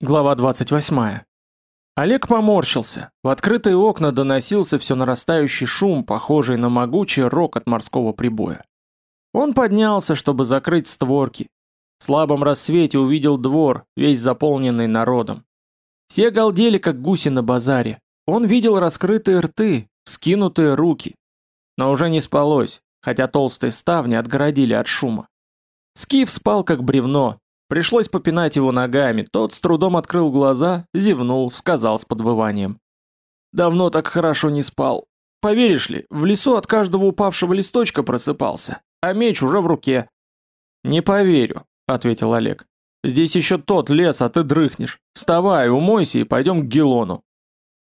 Глава 28. Олег поморщился. В открытые окна доносился все нарастающий шум, похожий на могучий рок от морского прибоя. Он поднялся, чтобы закрыть створки. В слабом рассвете увидел двор, весь заполненный народом. Все галдели, как гуси на базаре. Он видел раскрытые рты, скинутые руки. Но уже не спалось, хотя толстые ставни отгородили от шума. Скиф спал, как бревно, Пришлось попинать его ногами, тот с трудом открыл глаза, зевнул, сказал с подвыванием. «Давно так хорошо не спал. Поверишь ли, в лесу от каждого упавшего листочка просыпался, а меч уже в руке». «Не поверю», — ответил Олег. «Здесь еще тот лес, а ты дрыхнешь. Вставай, умойся и пойдем к Гелону».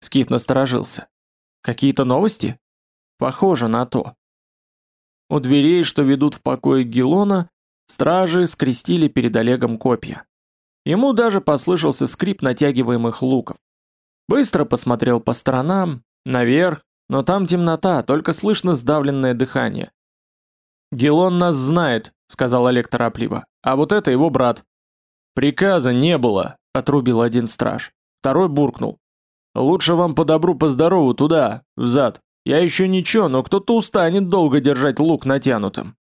Скиф насторожился. «Какие-то новости?» «Похоже на то». У дверей, что ведут в покое Гелона, Стражи скрестили перед Олегом копья. Ему даже послышался скрип натягиваемых луков. Быстро посмотрел по сторонам, наверх, но там темнота, только слышно сдавленное дыхание. «Гелон нас знает», — сказал Олег торопливо, — «а вот это его брат». «Приказа не было», — отрубил один страж. Второй буркнул. «Лучше вам по добру, по здорову туда, взад. Я еще ничего, но кто-то устанет долго держать лук натянутым».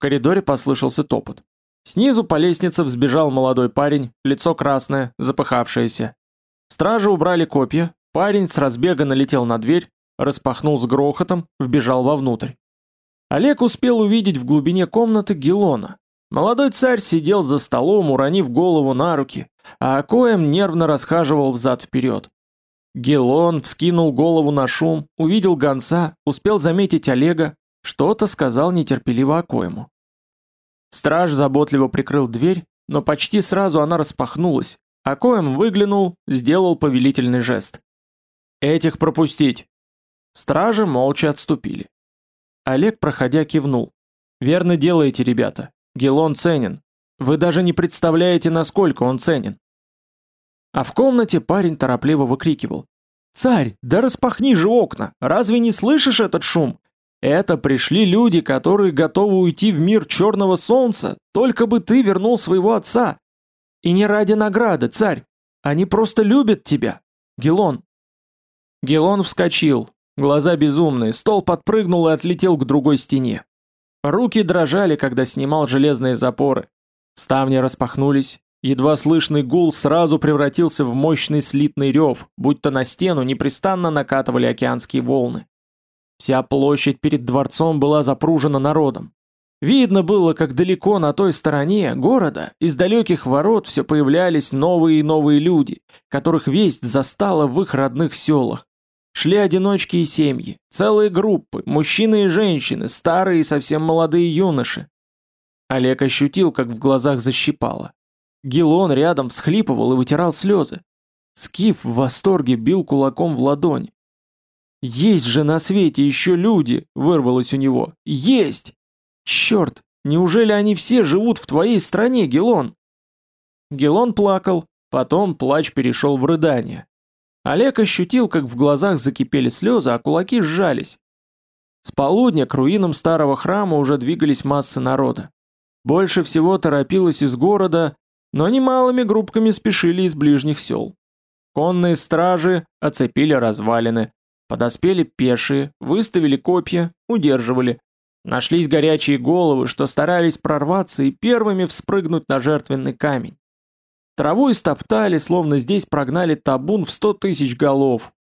Коридоре послышался топот. Снизу по лестнице взбежал молодой парень, лицо красное, запыхавшееся. Стражи убрали копья, парень с разбега налетел на дверь, распахнул с грохотом, вбежал вовнутрь. Олег успел увидеть в глубине комнаты Гелона. Молодой царь сидел за столом, уронив голову на руки, а Акоем нервно расхаживал взад-вперед. Гелон вскинул голову на шум, увидел гонца, успел заметить Олега, что-то сказал нетерпеливо Акоему. Страж заботливо прикрыл дверь, но почти сразу она распахнулась. Акоем выглянул, сделал повелительный жест. «Этих пропустить!» Стражи молча отступили. Олег, проходя, кивнул. «Верно делаете, ребята. Гелон ценен. Вы даже не представляете, насколько он ценен». А в комнате парень торопливо выкрикивал. «Царь, да распахни же окна! Разве не слышишь этот шум? Это пришли люди, которые готовы уйти в мир черного солнца, только бы ты вернул своего отца. И не ради награды, царь. Они просто любят тебя. Гелон. Гелон вскочил. Глаза безумные, стол подпрыгнул и отлетел к другой стене. Руки дрожали, когда снимал железные запоры. Ставни распахнулись. Едва слышный гул сразу превратился в мощный слитный рев, будто на стену непрестанно накатывали океанские волны. Вся площадь перед дворцом была запружена народом. Видно было, как далеко на той стороне города из далеких ворот все появлялись новые и новые люди, которых весть застала в их родных селах. Шли одиночки и семьи, целые группы, мужчины и женщины, старые и совсем молодые юноши. Олег ощутил, как в глазах защипало. Гилон рядом всхлипывал и вытирал слезы. Скиф в восторге бил кулаком в ладонь. «Есть же на свете еще люди!» — вырвалось у него. «Есть! Черт, неужели они все живут в твоей стране, Гелон?» Гелон плакал, потом плач перешел в рыдание. Олег ощутил, как в глазах закипели слезы, а кулаки сжались. С полудня к руинам старого храма уже двигались массы народа. Больше всего торопилось из города, но немалыми группками спешили из ближних сел. Конные стражи оцепили развалины, Подоспели пешие, выставили копья, удерживали. Нашлись горячие головы, что старались прорваться и первыми вспрыгнуть на жертвенный камень. Траву истоптали, словно здесь прогнали табун в сто тысяч голов.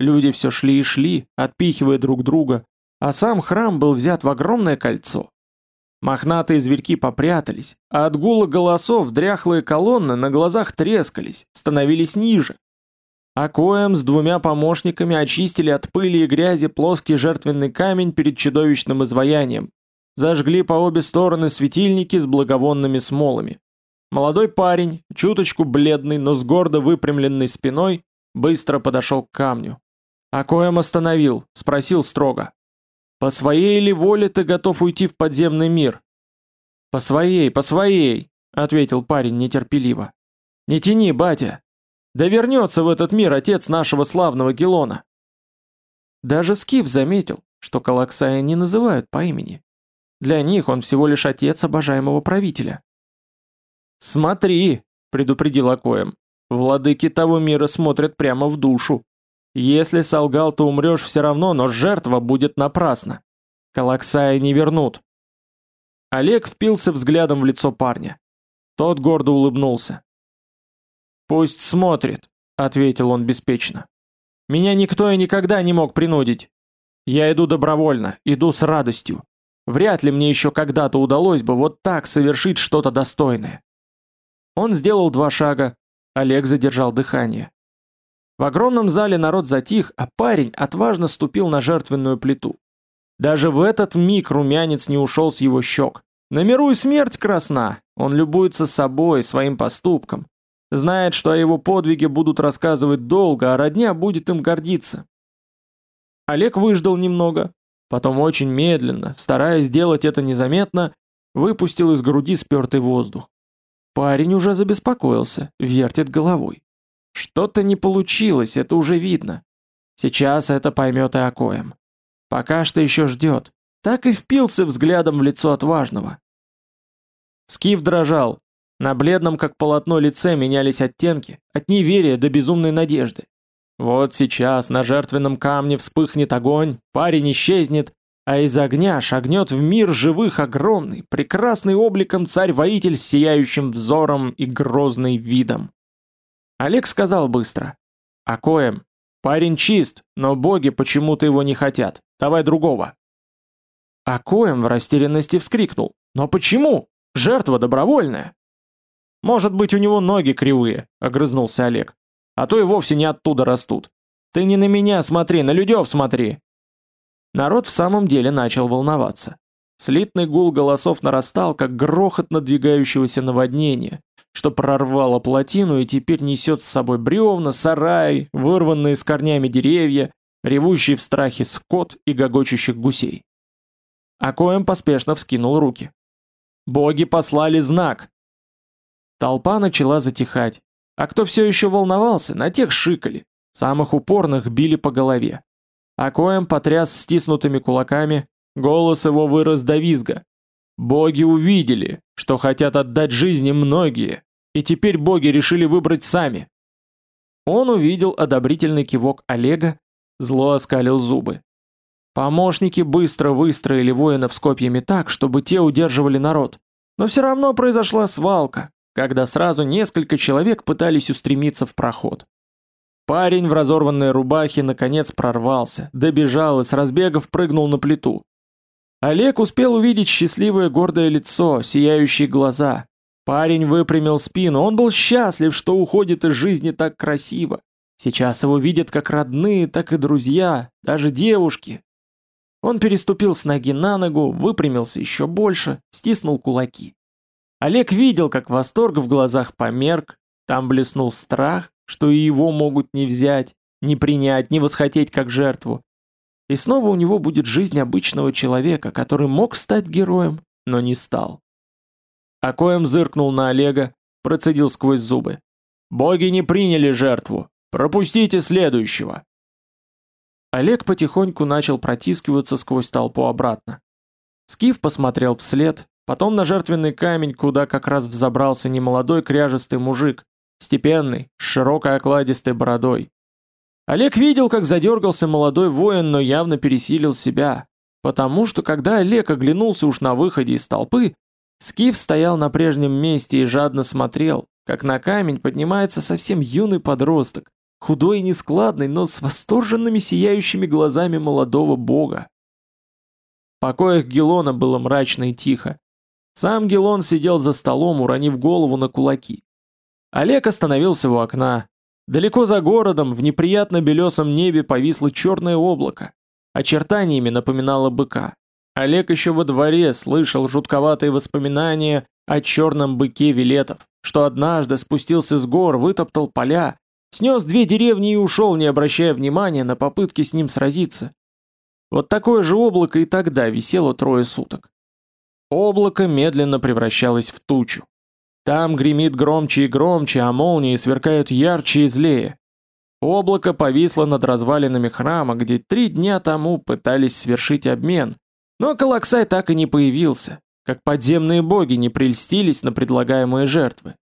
Люди все шли и шли, отпихивая друг друга, а сам храм был взят в огромное кольцо. Мохнатые зверьки попрятались, а от гула голосов дряхлые колонны на глазах трескались, становились ниже, а коем с двумя помощниками очистили от пыли и грязи плоский жертвенный камень перед чудовищным изваянием. Зажгли по обе стороны светильники с благовонными смолами. Молодой парень, чуточку бледный, но с гордо выпрямленной спиной, быстро подошел к камню. А коем остановил, спросил строго. «По своей ли воле ты готов уйти в подземный мир?» «По своей, по своей», — ответил парень нетерпеливо. «Не тяни, батя, да вернется в этот мир отец нашего славного Гелона. Даже Скиф заметил, что Калаксая не называют по имени. Для них он всего лишь отец обожаемого правителя. «Смотри!» — предупредил Акоем. «Владыки того мира смотрят прямо в душу. Если солгал, то умрешь все равно, но жертва будет напрасна. Калаксая не вернут». Олег впился взглядом в лицо парня. Тот гордо улыбнулся. «Пусть смотрит», — ответил он беспечно. «Меня никто и никогда не мог принудить. Я иду добровольно, иду с радостью. Вряд ли мне еще когда-то удалось бы вот так совершить что-то достойное. Он сделал два шага. Олег задержал дыхание. В огромном зале народ затих, а парень отважно ступил на жертвенную плиту. Даже в этот миг румянец не ушел с его щек. На миру и смерть красна. Он любуется собой, своим поступком. Знает, что о его подвиге будут рассказывать долго, а родня будет им гордиться. Олег выждал немного, Потом очень медленно, стараясь сделать это незаметно, выпустил из груди спертый воздух. Парень уже забеспокоился, вертит головой. Что-то не получилось, это уже видно. Сейчас это поймет и Акоем. Пока что еще ждет. Так и впился взглядом в лицо отважного. Скиф дрожал. На бледном, как полотно, лице менялись оттенки, от неверия до безумной надежды. Вот сейчас на жертвенном камне вспыхнет огонь, парень исчезнет, а из огня шагнет в мир живых огромный, прекрасный обликом царь-воитель с сияющим взором и грозный видом. Олег сказал быстро. «Акоем, парень чист, но боги почему-то его не хотят. Давай другого». Акоем в растерянности вскрикнул. «Но почему? Жертва добровольная». «Может быть, у него ноги кривые», — огрызнулся Олег а то и вовсе не оттуда растут. Ты не на меня смотри, на людев смотри!» Народ в самом деле начал волноваться. Слитный гул голосов нарастал, как грохот надвигающегося наводнения, что прорвало плотину и теперь несет с собой бревна, сарай, вырванные с корнями деревья, ревущий в страхе скот и гогочущих гусей. Акоем поспешно вскинул руки. «Боги послали знак!» Толпа начала затихать, а кто все еще волновался, на тех шикали. Самых упорных били по голове. А Коэм потряс стиснутыми кулаками, голос его вырос до визга. Боги увидели, что хотят отдать жизни многие, и теперь боги решили выбрать сами. Он увидел одобрительный кивок Олега, зло оскалил зубы. Помощники быстро выстроили воинов с копьями так, чтобы те удерживали народ. Но все равно произошла свалка, когда сразу несколько человек пытались устремиться в проход. Парень в разорванной рубахе наконец прорвался, добежал и с разбегов прыгнул на плиту. Олег успел увидеть счастливое гордое лицо, сияющие глаза. Парень выпрямил спину, он был счастлив, что уходит из жизни так красиво. Сейчас его видят как родные, так и друзья, даже девушки. Он переступил с ноги на ногу, выпрямился еще больше, стиснул кулаки. Олег видел, как восторг в глазах померк, там блеснул страх, что и его могут не взять, не принять, не восхотеть как жертву. И снова у него будет жизнь обычного человека, который мог стать героем, но не стал. Акоем зыркнул на Олега, процедил сквозь зубы. «Боги не приняли жертву! Пропустите следующего!» Олег потихоньку начал протискиваться сквозь толпу обратно. Скиф посмотрел вслед, Потом на жертвенный камень, куда как раз взобрался немолодой кряжестый мужик, степенный, с широкой окладистой бородой. Олег видел, как задергался молодой воин, но явно пересилил себя, потому что когда Олег оглянулся уж на выходе из толпы, Скиф стоял на прежнем месте и жадно смотрел, как на камень поднимается совсем юный подросток, худой и нескладный, но с восторженными сияющими глазами молодого бога. В покоях Гелона было мрачно и тихо. Сам Гелон сидел за столом, уронив голову на кулаки. Олег остановился у окна. Далеко за городом, в неприятно белесом небе повисло черное облако. Очертаниями напоминало быка. Олег еще во дворе слышал жутковатые воспоминания о черном быке Вилетов, что однажды спустился с гор, вытоптал поля, снес две деревни и ушел, не обращая внимания на попытки с ним сразиться. Вот такое же облако и тогда висело трое суток. Облако медленно превращалось в тучу. Там гремит громче и громче, а молнии сверкают ярче и злее. Облако повисло над развалинами храма, где три дня тому пытались свершить обмен, но Калаксай так и не появился, как подземные боги не прельстились на предлагаемые жертвы.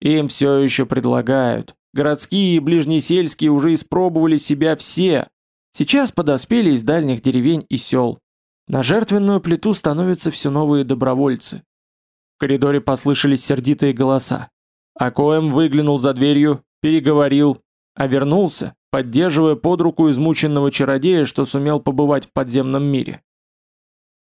Им все еще предлагают. Городские и ближнесельские уже испробовали себя все. Сейчас подоспели из дальних деревень и сел. На жертвенную плиту становятся все новые добровольцы. В коридоре послышались сердитые голоса. Акоем выглянул за дверью, переговорил, а вернулся, поддерживая под руку измученного чародея, что сумел побывать в подземном мире.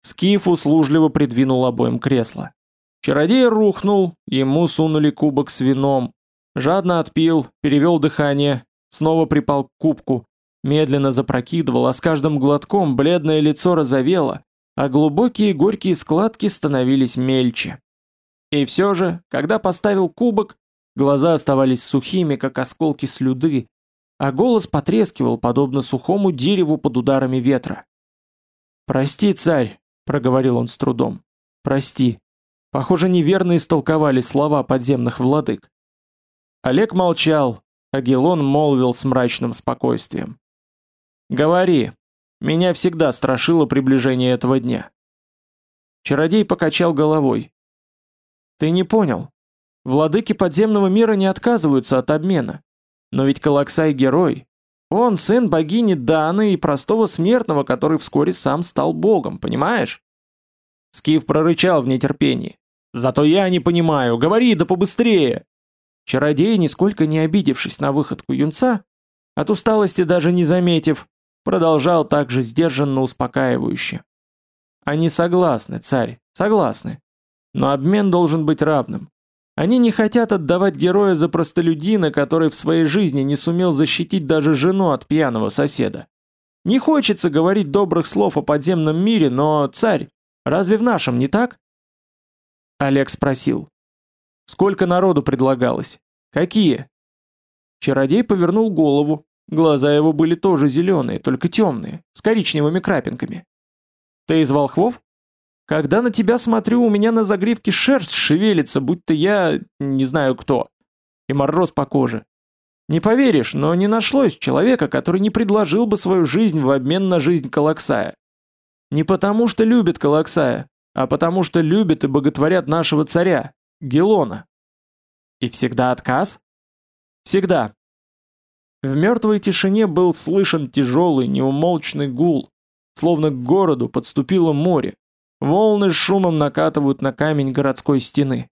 Скиф услужливо придвинул обоим кресло. Чародей рухнул, ему сунули кубок с вином. Жадно отпил, перевел дыхание, снова припал к кубку, медленно запрокидывал, а с каждым глотком бледное лицо розовело, а глубокие горькие складки становились мельче. И все же, когда поставил кубок, глаза оставались сухими, как осколки слюды, а голос потрескивал, подобно сухому дереву под ударами ветра. «Прости, царь», — проговорил он с трудом, — «прости». Похоже, неверно истолковали слова подземных владык. Олег молчал, а Гелон молвил с мрачным спокойствием. «Говори. Меня всегда страшило приближение этого дня». Чародей покачал головой. «Ты не понял. Владыки подземного мира не отказываются от обмена. Но ведь Калаксай герой. Он сын богини Даны и простого смертного, который вскоре сам стал богом, понимаешь?» Скиф прорычал в нетерпении. Зато я не понимаю, говори да побыстрее. Чародей, нисколько не обидевшись на выходку юнца, от усталости даже не заметив, продолжал также сдержанно успокаивающе. Они согласны, царь, согласны. Но обмен должен быть равным. Они не хотят отдавать героя за простолюдина, который в своей жизни не сумел защитить даже жену от пьяного соседа. Не хочется говорить добрых слов о подземном мире, но, царь, разве в нашем не так? Олег спросил. Сколько народу предлагалось? Какие? Чародей повернул голову. Глаза его были тоже зеленые, только темные, с коричневыми крапинками. Ты из волхвов? Когда на тебя смотрю, у меня на загривке шерсть шевелится, будто я не знаю кто. И мороз по коже. Не поверишь, но не нашлось человека, который не предложил бы свою жизнь в обмен на жизнь Калаксая. Не потому что любит Калаксая, а потому что любят и боготворят нашего царя, Гелона. И всегда отказ? Всегда. В мертвой тишине был слышен тяжелый, неумолчный гул, словно к городу подступило море. Волны с шумом накатывают на камень городской стены.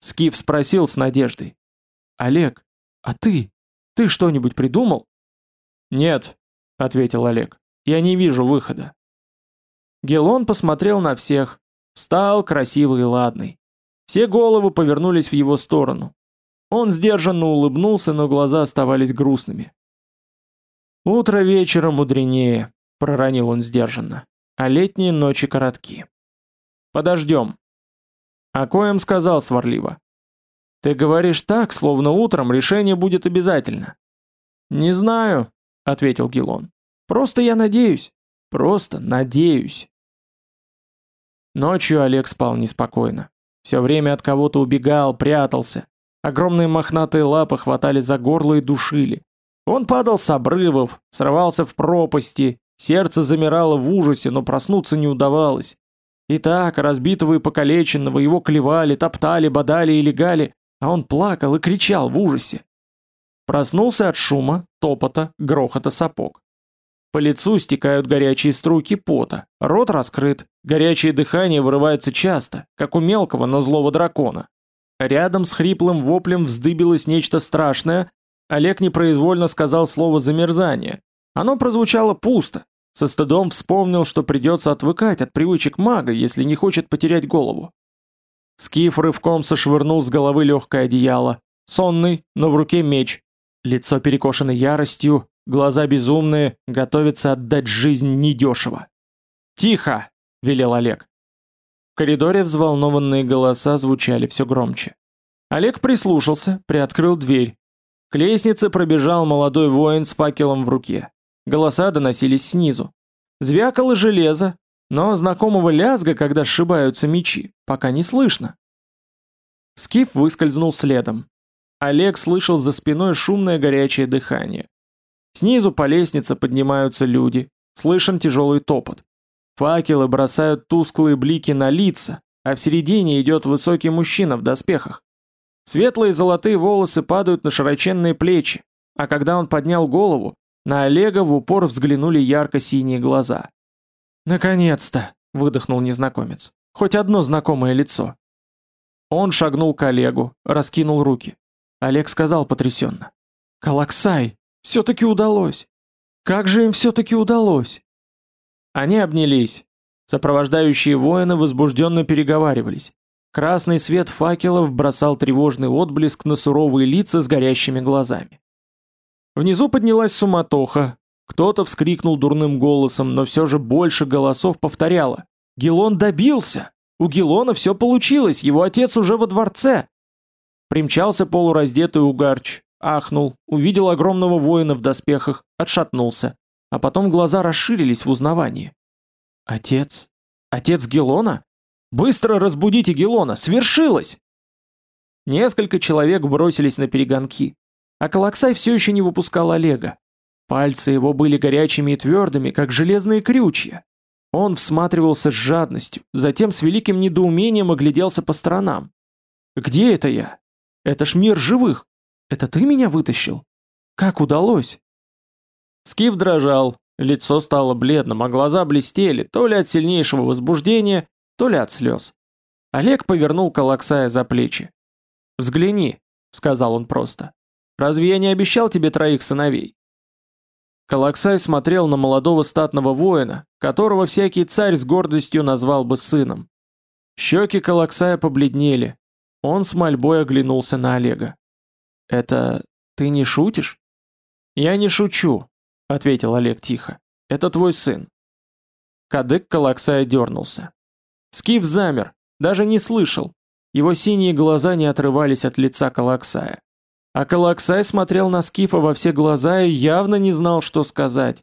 Скиф спросил с надеждой. «Олег, а ты? Ты что-нибудь придумал?» «Нет», — ответил Олег, — «я не вижу выхода. Гелон посмотрел на всех. Встал красивый и ладный. Все головы повернулись в его сторону. Он сдержанно улыбнулся, но глаза оставались грустными. «Утро вечера мудренее», — проронил он сдержанно, — «а летние ночи коротки». «Подождем». А коем сказал сварливо. «Ты говоришь так, словно утром решение будет обязательно». «Не знаю», — ответил Гелон. «Просто я надеюсь. Просто надеюсь». Ночью Олег спал неспокойно. Все время от кого-то убегал, прятался. Огромные мохнатые лапы хватали за горло и душили. Он падал с обрывов, срывался в пропасти, сердце замирало в ужасе, но проснуться не удавалось. И так, разбитого и покалеченного, его клевали, топтали, бодали и легали, а он плакал и кричал в ужасе. Проснулся от шума, топота, грохота сапог. По лицу стекают горячие струйки пота, рот раскрыт, горячее дыхание вырывается часто, как у мелкого, но злого дракона. Рядом с хриплым воплем вздыбилось нечто страшное, Олег непроизвольно сказал слово «замерзание». Оно прозвучало пусто, со стыдом вспомнил, что придется отвыкать от привычек мага, если не хочет потерять голову. Скиф рывком сошвырнул с головы легкое одеяло, сонный, но в руке меч, лицо перекошено яростью, Глаза безумные, готовится отдать жизнь недешево. «Тихо!» — велел Олег. В коридоре взволнованные голоса звучали все громче. Олег прислушался, приоткрыл дверь. К лестнице пробежал молодой воин с факелом в руке. Голоса доносились снизу. Звякало железо, но знакомого лязга, когда сшибаются мечи, пока не слышно. Скиф выскользнул следом. Олег слышал за спиной шумное горячее дыхание. Снизу по лестнице поднимаются люди, слышен тяжелый топот. Факелы бросают тусклые блики на лица, а в середине идет высокий мужчина в доспехах. Светлые золотые волосы падают на широченные плечи, а когда он поднял голову, на Олега в упор взглянули ярко-синие глаза. «Наконец-то!» — выдохнул незнакомец. «Хоть одно знакомое лицо». Он шагнул к Олегу, раскинул руки. Олег сказал потрясенно. «Калаксай! Все-таки удалось! Как же им все-таки удалось?» Они обнялись. Сопровождающие воины возбужденно переговаривались. Красный свет факелов бросал тревожный отблеск на суровые лица с горящими глазами. Внизу поднялась суматоха. Кто-то вскрикнул дурным голосом, но все же больше голосов повторяло. «Гелон добился! У Гелона все получилось, его отец уже во дворце!» Примчался полураздетый угарч, ахнул, увидел огромного воина в доспехах, отшатнулся, а потом глаза расширились в узнавании. «Отец? Отец Гелона? Быстро разбудите Гелона! Свершилось!» Несколько человек бросились на перегонки. А Калаксай все еще не выпускал Олега. Пальцы его были горячими и твердыми, как железные крючья. Он всматривался с жадностью, затем с великим недоумением огляделся по сторонам. «Где это я? Это ж мир живых! Это ты меня вытащил? Как удалось?» Скиф дрожал, лицо стало бледным, а глаза блестели, то ли от сильнейшего возбуждения, то ли от слез. Олег повернул Калаксая за плечи. «Взгляни», — сказал он просто. Разве я не обещал тебе троих сыновей?» Калаксай смотрел на молодого статного воина, которого всякий царь с гордостью назвал бы сыном. Щеки Калаксая побледнели. Он с мольбой оглянулся на Олега. «Это... ты не шутишь?» «Я не шучу», — ответил Олег тихо. «Это твой сын». Кадык Калаксая дернулся. Скиф замер, даже не слышал. Его синие глаза не отрывались от лица Калаксая. А Калаксай смотрел на Скифа во все глаза и явно не знал, что сказать.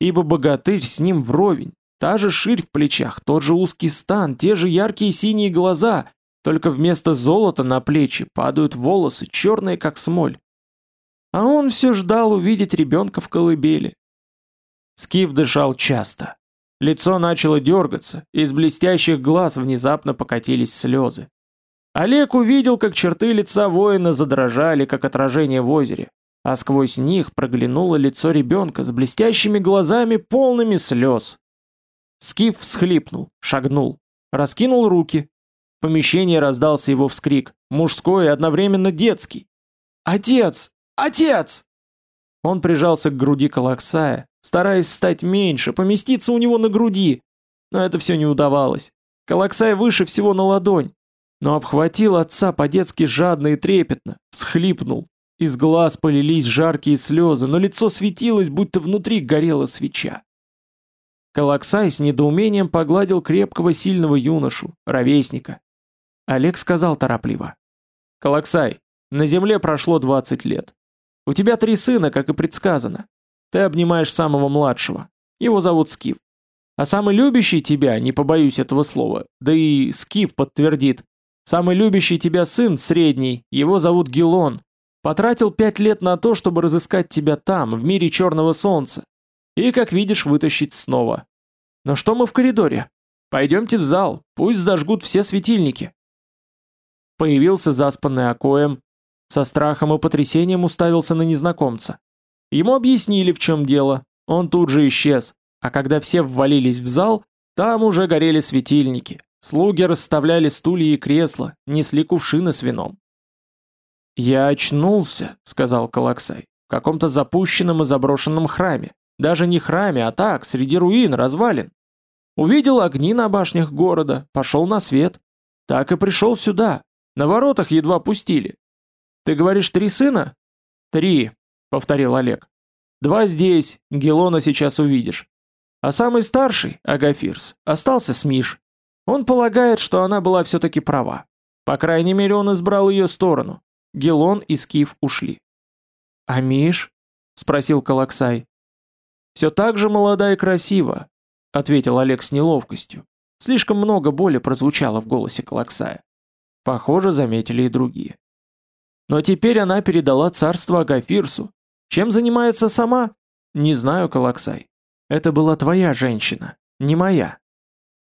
Ибо богатырь с ним вровень, та же ширь в плечах, тот же узкий стан, те же яркие синие глаза, только вместо золота на плечи падают волосы, черные как смоль. А он все ждал увидеть ребенка в колыбели. Скиф дышал часто. Лицо начало дергаться, из блестящих глаз внезапно покатились слезы. Олег увидел, как черты лица воина задрожали, как отражение в озере, а сквозь них проглянуло лицо ребенка с блестящими глазами, полными слез. Скиф всхлипнул, шагнул, раскинул руки. В помещении раздался его вскрик, мужской и одновременно детский. «Отец! Отец!» Он прижался к груди Калаксая, стараясь стать меньше, поместиться у него на груди. Но это все не удавалось. Калаксай выше всего на ладонь но обхватил отца по-детски жадно и трепетно, схлипнул. Из глаз полились жаркие слезы, но лицо светилось, будто внутри горела свеча. Калаксай с недоумением погладил крепкого сильного юношу, ровесника. Олег сказал торопливо. «Калаксай, на земле прошло 20 лет. У тебя три сына, как и предсказано. Ты обнимаешь самого младшего. Его зовут Скиф. А самый любящий тебя, не побоюсь этого слова, да и Скиф подтвердит, Самый любящий тебя сын, средний, его зовут Гелон, потратил пять лет на то, чтобы разыскать тебя там, в мире черного солнца. И, как видишь, вытащить снова. Но что мы в коридоре? Пойдемте в зал, пусть зажгут все светильники. Появился заспанный Акоем, со страхом и потрясением уставился на незнакомца. Ему объяснили, в чем дело, он тут же исчез, а когда все ввалились в зал, там уже горели светильники, Слуги расставляли стулья и кресла, несли кувшины с вином. «Я очнулся», — сказал Калаксай, — «в каком-то запущенном и заброшенном храме. Даже не храме, а так, среди руин, развалин. Увидел огни на башнях города, пошел на свет. Так и пришел сюда. На воротах едва пустили. Ты говоришь, три сына? Три, повторил Олег. Два здесь, Гелона сейчас увидишь. А самый старший, Агафирс, остался с Миш. Он полагает, что она была все-таки права. По крайней мере, он избрал ее сторону. Гелон и Скиф ушли. «А Миш?» — спросил Калаксай. «Все так же молода и красива», — ответил Олег с неловкостью. Слишком много боли прозвучало в голосе Калаксая. Похоже, заметили и другие. Но теперь она передала царство Агафирсу. Чем занимается сама? Не знаю, Калаксай. Это была твоя женщина, не моя.